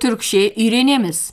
Türkçe öğrenemiz.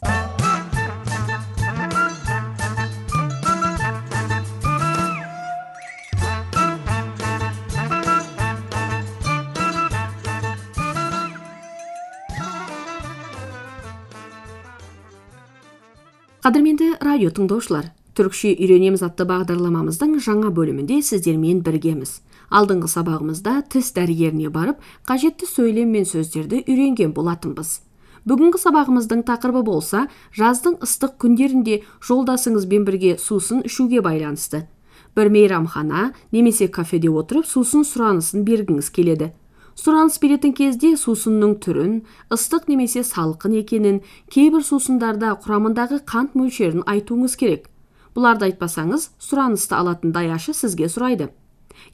Қадірменді радио тыңдаушылар, түркше үйренеміз атты бағдарламамыздың жаңа бөлімінде сіздермен біргеміз. Алдыңғы сабағымызда тіс дәрігеріне барып, қажетті сөйлем мен сөздерді үйренген болатынбыз. Бүгінгі сабағымыздың тақырыбы болса, жаздың ыстық күндерінде жолдасыңызбен бірге сусын ішуге байланысты. Бір мейрамхана немесе кафеде отырып сусын сұранысын бергіңіз келеді. Сұраныс беретін кезде сусынның түрін ыстық немесе салқын екенін кейбір сусындарда құрамындағы қант мөлшерін айтуыңыз керек. Бұларды айтпасаңыз сұранысты алатын даяшы сізге сұрайды.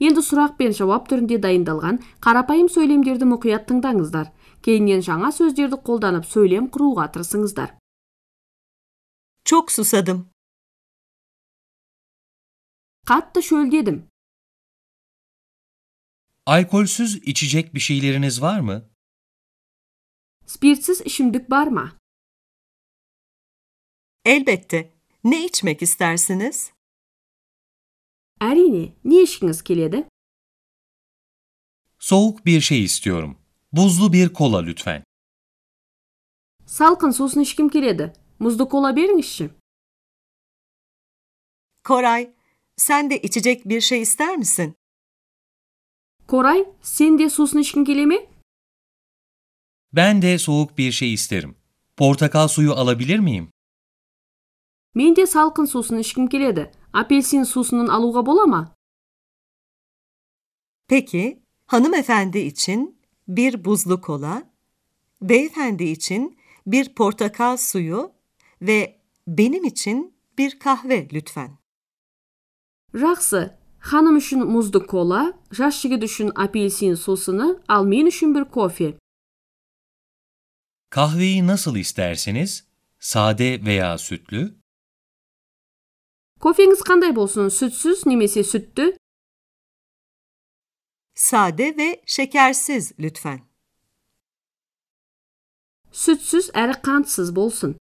енді сұрақ пен жауап түрінде дайындалған қарапайым сөйлемдерді мұқият тыңдаңыздар кейіннен жаңа сөздерді қолданып сөйлем құруға тырысыңыздар Çok susadım. қатты шөлдедім Alkolsüz içecek bir şeyleriniz var mı? спиртсіз ішімдік бар ма Elbette. Ne içmek istersiniz? әрине не ішкіңіз келеді Soğuk bir şey istiyorum. Buzlu bir kola lütfen. салқын сусын ішкім келеді мұзды кола беріңізші Koray, sen de içecek bir şey ister misin? корай сен де сусын ішкің келе ме Ben de soğuk bir şey isterim. Portakal suyu alabilir miyim? мен де салқын сусын ішкім келеді апельсин сусынын алуға бола ма Peki, hanımefendi için bir buzlu kola, beyefendi için bir portakal suyu ve benim için bir kahve lütfen. жақсы ханым үшін мұзды кола жас жігіт үшін апельсин сусыны ал мен үшін бір кофе Kahveyi nasıl isterseniz? Sade veya sütlü? кофеңіз қандай болсын сүтсіз немесе сүтті Sade ve şekersiz lütfen. сүтсіз әрі қантсыз болсын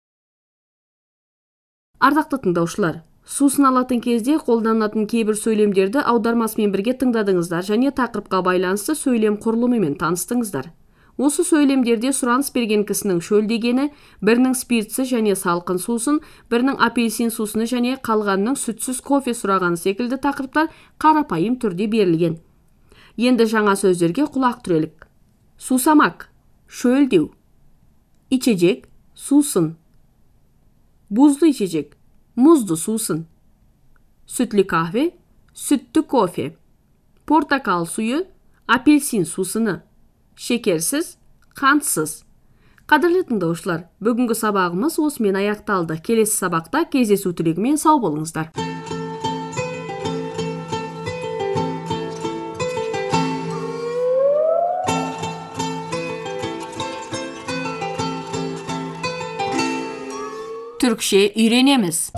ардақты тыңдаушылар сусын алатын кезде қолданылатын кейбір сөйлемдерді аудармасымен бірге тыңдадыңыздар және тақырыпқа байланысты сөйлем құрылымымен таныстыңыздар осы сөйлемдерде сұраныс берген кісінің шөлдегені бірінің спиртсіз және салқын сусын бірінің апельсин сусыны және қалғанының сүтсіз кофе сұрағаны секілді тақырыптар қарапайым түрде берілген. Енді жаңа сөздерге құлақ түрелік. Сусамак шөлдеу. Içecek сусын. Buzlu içecek muzlu сусын. Sütlü kahve sütlü kofe portakal suyu апельсин сусыны. Шекерсіз қантсыз. Қадірлі тыңдаушылар бүгінгі сабағымыз осымен аяқталды. Келесі сабақта кездесу тілегімен сау болыңыздар. Türkçe öğrenemiz.